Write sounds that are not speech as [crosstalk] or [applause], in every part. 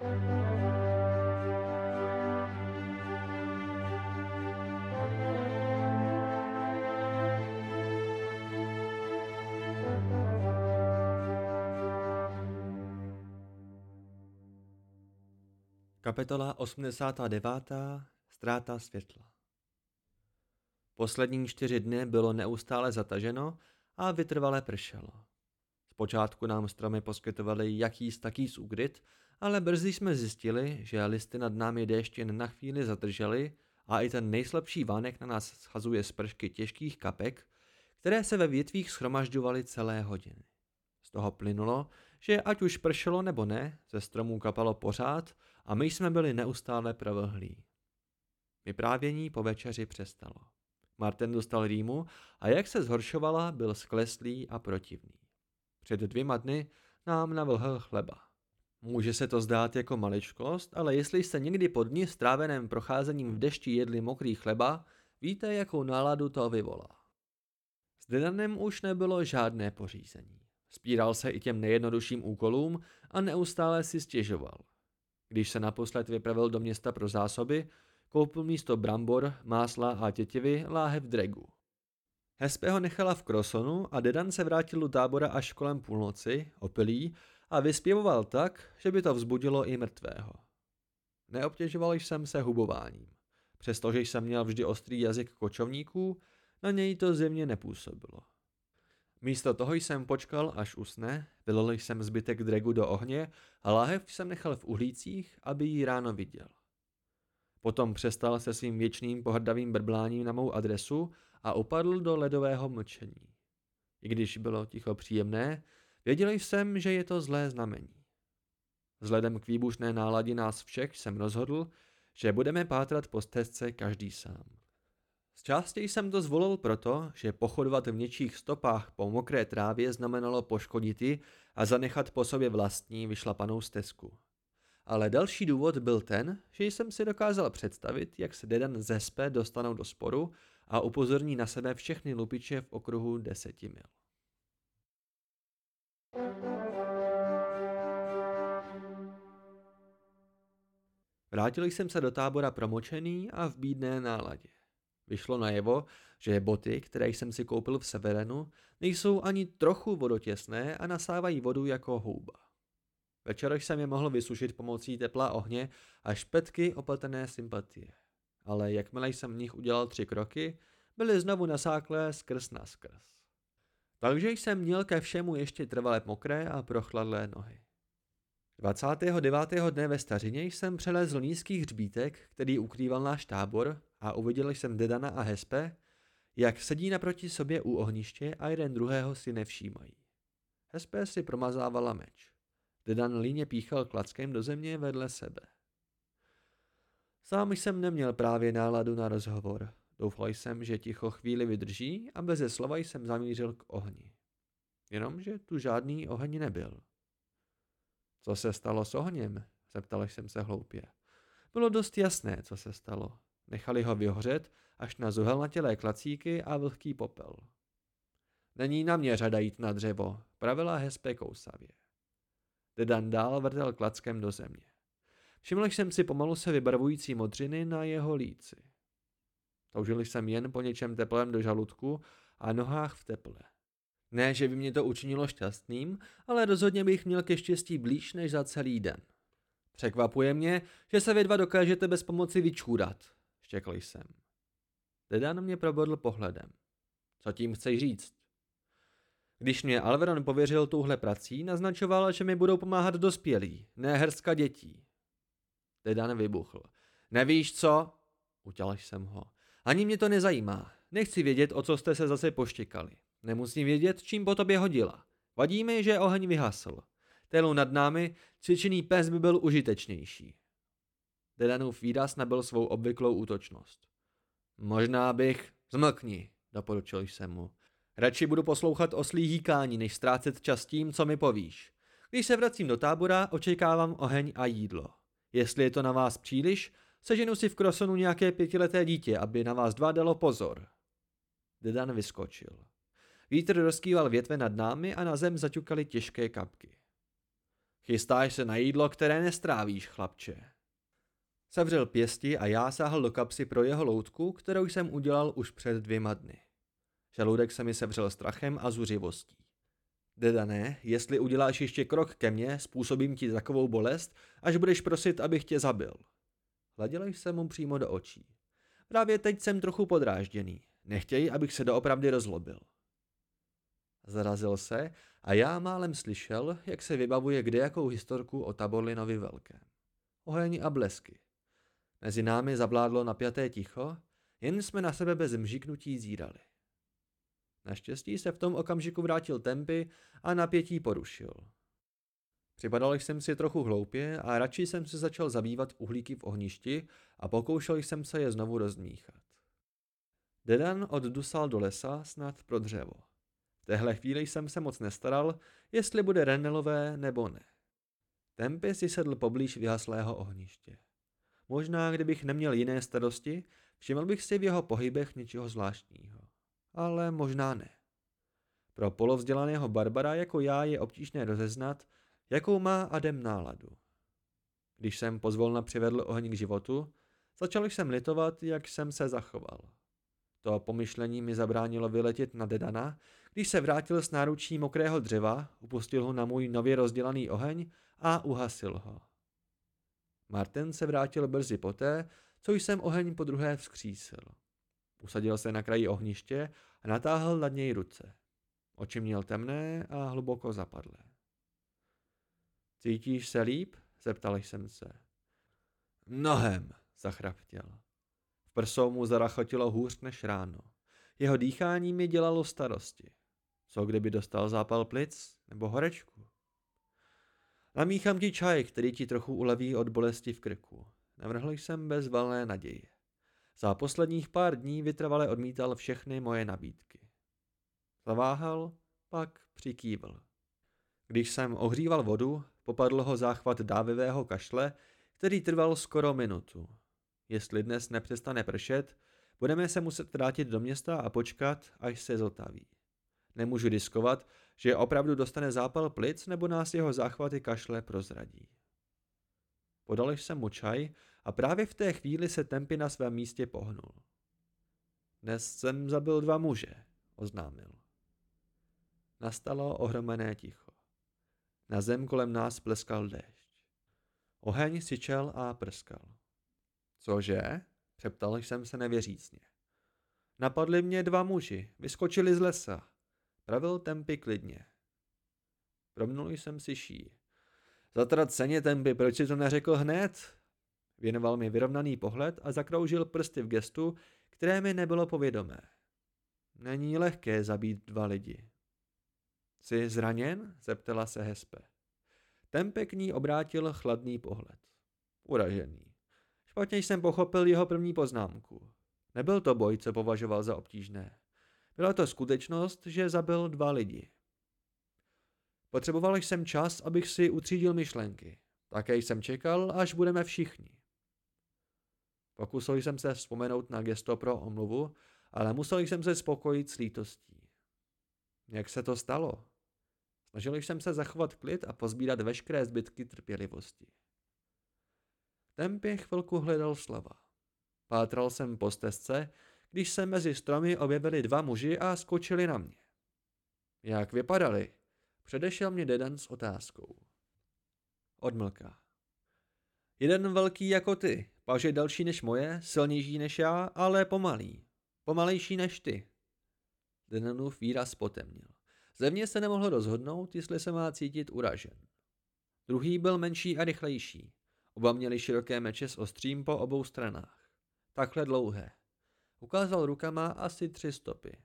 Kapitola 89. Ztráta světla Poslední čtyři dny bylo neustále zataženo a vytrvale pršelo. Zpočátku nám stromy poskytovaly jakýs taký úkryt, ale brzy jsme zjistili, že listy nad námi déšť na chvíli zadržely a i ten nejslabší vánek na nás schazuje z pršky těžkých kapek, které se ve větvích schromažďovaly celé hodiny. Z toho plynulo, že ať už pršelo nebo ne, ze stromů kapalo pořád a my jsme byli neustále provlhlí. Vyprávění po večeři přestalo. Martin dostal rýmu a jak se zhoršovala, byl skleslý a protivný. Před dvěma dny nám navlhl chleba. Může se to zdát jako maličkost, ale jestli jste někdy po dní stráveném procházením v dešti jedli mokrý chleba, víte, jakou náladu to vyvolá. S Dedanem už nebylo žádné pořízení. Spíral se i těm nejjednodušším úkolům a neustále si stěžoval. Když se naposled vypravil do města pro zásoby, koupil místo brambor, másla a tětivy láhev dregu. Hespe ho nechala v Krosonu a Dedan se vrátil do tábora až kolem půlnoci, opilý, a vyspěvoval tak, že by to vzbudilo i mrtvého. Neobtěžoval jsem se hubováním. Přestože jsem měl vždy ostrý jazyk kočovníků, na něj to zjevně nepůsobilo. Místo toho jsem počkal, až usne, vylil jsem zbytek dregu do ohně a láhev jsem nechal v uhlících, aby ji ráno viděl. Potom přestal se svým věčným pohrdavým brbláním na mou adresu a upadl do ledového mlčení. I když bylo ticho příjemné, věděl jsem, že je to zlé znamení. Vzhledem k výbušné náladě nás všech jsem rozhodl, že budeme pátrat po stezce každý sám. Z části jsem to zvolil proto, že pochodovat v něčích stopách po mokré trávě znamenalo poškodit ji a zanechat po sobě vlastní vyšlapanou stezku. Ale další důvod byl ten, že jsem si dokázal představit, jak se Dedan ze Spe dostanou do sporu a upozorní na sebe všechny lupiče v okruhu deseti mil. Vrátil jsem se do tábora promočený a v bídné náladě. Vyšlo najevo, že boty, které jsem si koupil v Severenu, nejsou ani trochu vodotěsné a nasávají vodu jako houba. Večer jsem je mohl vysušit pomocí tepla ohně a špetky opletené sympatie. Ale jakmile jsem v nich udělal tři kroky, byly znovu nasáklé skrz na skrz. Takže jsem měl ke všemu ještě trvalé mokré a prochladlé nohy. 29. dne ve stařině jsem přelezl nízký hřbítek, který ukrýval náš tábor a uviděl jsem Dedana a Hespe, jak sedí naproti sobě u ohniště a jeden druhého si nevšímají. Hespe si promazávala meč. Dedan líně píchal klackem do země vedle sebe. Sám jsem neměl právě náladu na rozhovor. Doufal jsem, že ticho chvíli vydrží a beze slova jsem zamířil k ohni. Jenomže tu žádný oheň nebyl. Co se stalo s ohněm? Zeptal jsem se hloupě. Bylo dost jasné, co se stalo. Nechali ho vyhořet až na zuhelnatělé klacíky a vlhký popel. Není na mě řada jít na dřevo, pravila Hespe kousavě. Dedan dál vrtel klackem do země. Všiml jsem si pomalu se vybarvující modřiny na jeho líci. Toužil jsem jen po něčem teplém do žaludku a nohách v teple. Ne, že by mě to učinilo šťastným, ale rozhodně bych měl ke štěstí blíž než za celý den. Překvapuje mě, že se vy dva dokážete bez pomoci vyčůrat, štěkl jsem. Dedan mě probodl pohledem. Co tím chceš říct? Když mě Alveron pověřil touhle prací, naznačoval, že mi budou pomáhat dospělí, ne hrska dětí. Dedan vybuchl. Nevíš co? Utěl jsem ho. Ani mě to nezajímá. Nechci vědět, o co jste se zase poštěkali. Nemusím vědět, čím po tobě hodila. Vadí mi, že oheň vyhasl. Telu nad námi cvičený pes by byl užitečnější. Dedanův výraz nabil svou obvyklou útočnost. Možná bych... Zmlkni, doporučil jsem mu. Radši budu poslouchat oslí hýkání, než ztrácet čas tím, co mi povíš. Když se vracím do tábora, očekávám oheň a jídlo. Jestli je to na vás příliš, seženu si v krosonu nějaké pětileté dítě, aby na vás dva dalo pozor. Dedan vyskočil. Vítr rozkýval větve nad námi a na zem zaťukaly těžké kapky. Chystáš se na jídlo, které nestrávíš, chlapče. Sevřel pěsti a já sáhl do kapsy pro jeho loutku, kterou jsem udělal už před dvěma dny. Žaludek se mi sevřel strachem a zuřivostí. Dedané, jestli uděláš ještě krok ke mně, způsobím ti takovou bolest, až budeš prosit, abych tě zabil. Hladil jsem mu přímo do očí. Právě teď jsem trochu podrážděný. Nechtěj, abych se doopravdy rozlobil. Zarazil se a já málem slyšel, jak se vybavuje kdejakou historku o Taborlinovi velkém. Oheň a blesky. Mezi námi zavládlo napjaté ticho, jen jsme na sebe bez mžiknutí zírali. Naštěstí se v tom okamžiku vrátil tempy a napětí porušil. Připadal jsem si trochu hloupě a radši jsem se začal zabývat uhlíky v ohništi a pokoušel jsem se je znovu rozmíchat. Dedan oddusal do lesa snad pro dřevo. V téhle chvíli jsem se moc nestaral, jestli bude renelové nebo ne. Tempy si sedl poblíž vyhaslého ohniště. Možná, kdybych neměl jiné starosti, všiml bych si v jeho pohybech něčeho zvláštního. Ale možná ne. Pro polovzdělaného Barbara jako já je obtížné rozeznat, jakou má Adem náladu. Když jsem pozvolna přivedl oheň k životu, začal jsem litovat, jak jsem se zachoval. To pomyšlení mi zabránilo vyletět na Dedana, když se vrátil s náručí mokrého dřeva, upustil ho na můj nově rozdělaný oheň a uhasil ho. Martin se vrátil brzy poté, co jsem oheň po druhé vzkřísil. Usadil se na kraji ohniště a natáhl nad něj ruce. Oči měl temné a hluboko zapadlé. Cítíš se líp? zeptal jsem se. Mnohem, zachraptěl. V prsou mu zarachotilo hůř než ráno. Jeho dýchání mi dělalo starosti. Co kdyby dostal zápal plic nebo horečku? Namíchám ti čaj, který ti trochu uleví od bolesti v krku. Navrhl jsem bez valné naděje. Za posledních pár dní vytrvale odmítal všechny moje nabídky. Zaváhal, pak přikývl. Když jsem ohříval vodu, popadl ho záchvat dávivého kašle, který trval skoro minutu. Jestli dnes nepřestane pršet, budeme se muset vrátit do města a počkat, až se zotaví. Nemůžu diskovat, že opravdu dostane zápal plic nebo nás jeho záchvaty kašle prozradí. Podal jsem mu čaj a právě v té chvíli se Tempy na svém místě pohnul. Dnes jsem zabil dva muže, oznámil. Nastalo ohromené ticho. Na zem kolem nás pleskal déšť. Oheň syčel a prskal. Cože? Přeptal jsem se nevěřícně. Napadli mě dva muži, vyskočili z lesa. Pravil Tempy klidně. Promnul jsem si ší. Zatraceně Tempy, proč si to neřekl hned? Věnoval mi vyrovnaný pohled a zakroužil prsty v gestu, které mi nebylo povědomé. Není lehké zabít dva lidi. Jsi zraněn? zeptala se Hespe. Tempe k ní obrátil chladný pohled. Uražený. Špatně jsem pochopil jeho první poznámku. Nebyl to boj, co považoval za obtížné. Byla to skutečnost, že zabil dva lidi. Potřeboval jsem čas, abych si utřídil myšlenky. Také jsem čekal, až budeme všichni. Pokusil jsem se vzpomenout na gesto pro omluvu, ale musel jsem se spokojit s lítostí. Jak se to stalo? Snažil jsem se zachovat klid a pozbírat veškeré zbytky trpělivosti. Tempě chvilku hledal slova. Pátral jsem po stezce, když se mezi stromy objevili dva muži a skočili na mě. Jak vypadali? Předešel mě Dedan s otázkou. Odmlka. Jeden velký jako ty, paže delší než moje, silnější než já, ale pomalý. Pomalejší než ty. Denanův výraz potemnil. Země se nemohl rozhodnout, jestli se má cítit uražen. Druhý byl menší a rychlejší. Oba měli široké meče s ostřím po obou stranách. Takhle dlouhé. Ukázal rukama asi tři stopy.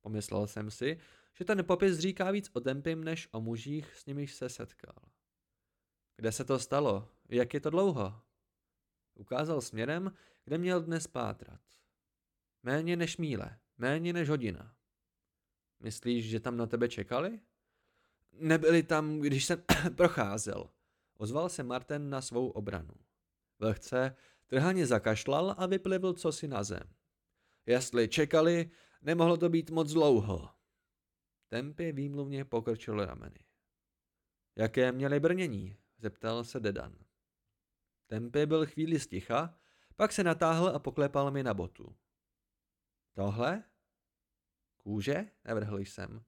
Pomyslel jsem si, že ten popis říká víc o Tempim než o mužích, s nimiž se setkal. Kde se to stalo? Jak je to dlouho? Ukázal směrem, kde měl dnes pátrat. Méně než míle, méně než hodina. Myslíš, že tam na tebe čekali? Nebyli tam, když jsem [coughs] procházel. Ozval se Martin na svou obranu. Vlhce trhaně zakašlal a vyplivl cosi na zem. Jestli čekali, nemohlo to být moc dlouho. Tempy výmluvně pokrčil rameny. Jaké měli brnění? zeptal se Dedan. Tempy byl chvíli sticha, pak se natáhl a poklepal mi na botu. Tohle? Kůže? Nevrhl jsem.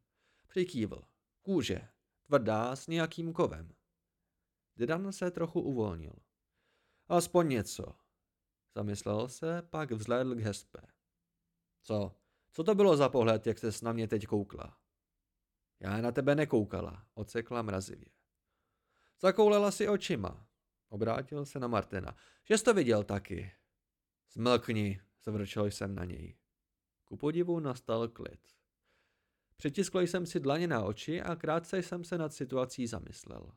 Přikývl. Kůže. Tvrdá s nějakým kovem. Dedan se trochu uvolnil. Aspoň něco. Zamyslel se, pak vzhlédl k Hespe. Co? Co to bylo za pohled, jak ses na mě teď koukla? Já na tebe nekoukala, ocekla mrazivě. Zakoulela si očima. Obrátil se na Martina. Že jsi to viděl taky. Zmlkni, zavrčel jsem na něj. Ku podivu nastal klid. Přitiskl jsem si dlaně na oči a krátce jsem se nad situací zamyslel.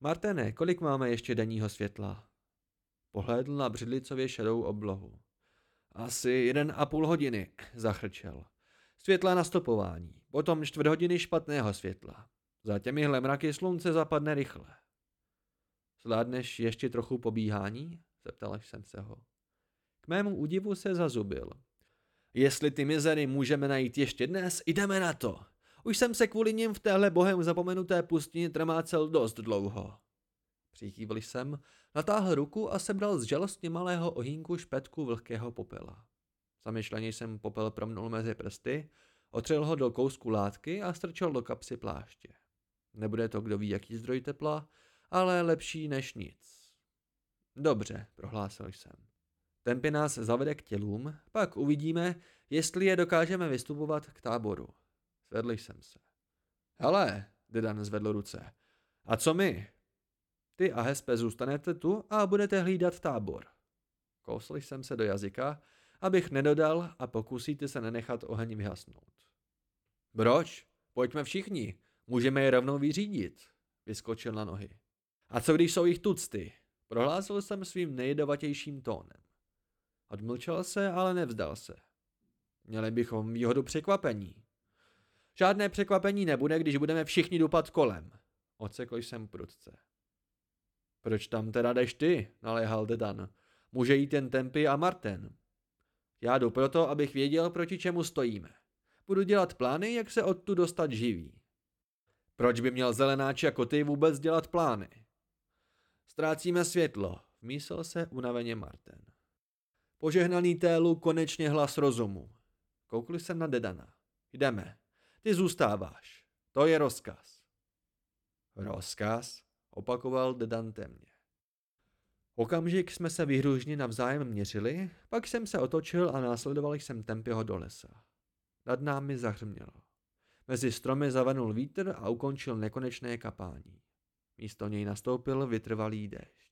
Martene, kolik máme ještě denního světla? Pohlédl na břidlicově šedou oblohu. Asi jeden a půl hodiny, zachrčel. Světla na stopování, potom čtvrt hodiny špatného světla. Za těmihle mraky slunce zapadne rychle. Zvládneš ještě trochu pobíhání? Zeptal jsem se ho. K mému údivu se zazubil. Jestli ty mizery můžeme najít ještě dnes, jdeme na to. Už jsem se kvůli nim v téhle bohem zapomenuté pustině trmácel dost dlouho. Přikývl jsem, natáhl ruku a sebral z žalostně malého ohýnku špetku vlhkého popela. Zamyšleně jsem popel promnul mezi prsty, otřel ho do kousku látky a strčil do kapsy pláště. Nebude to kdo ví jaký zdroj tepla, ale lepší než nic. Dobře, prohlásil jsem. Tempy nás zavede k tělům, pak uvidíme, jestli je dokážeme vystupovat k táboru. Zvedl jsem se. Hele, Dedan zvedl ruce. A co my? Ty a Hespe zůstanete tu a budete hlídat tábor. Kousl jsem se do jazyka, abych nedodal a pokusíte se nenechat oheň vyhasnout. Proč? Pojďme všichni. Můžeme je rovnou vyřídit. Vyskočil na nohy. A co když jsou jich tucty? Prohlásil jsem svým nejjedovatějším tónem. Odmlčel se, ale nevzdal se. Měli bychom výhodu překvapení. Žádné překvapení nebude, když budeme všichni dupat kolem. Ocekl jsem prudce. Proč tam teda jdeš ty? naléhal Dedan. Může jít jen Tempy a Marten. Já jdu proto, abych věděl, proti čemu stojíme. Budu dělat plány, jak se odtu dostat živý. Proč by měl zelenáč jako ty vůbec dělat plány? Ztrácíme světlo, vmísl se unaveně Marten. Požehnaný télu konečně hlas rozumu. Koukli jsem na Dedana. Jdeme. Ty zůstáváš. To je rozkaz. Rozkaz? Opakoval Dedan temně. Okamžik jsme se vyhružně navzájem měřili, pak jsem se otočil a následoval jsem Tempěho do lesa. Nad námi zahřmělo. Mezi stromy zavanul vítr a ukončil nekonečné kapání. Místo něj nastoupil vytrvalý déšť.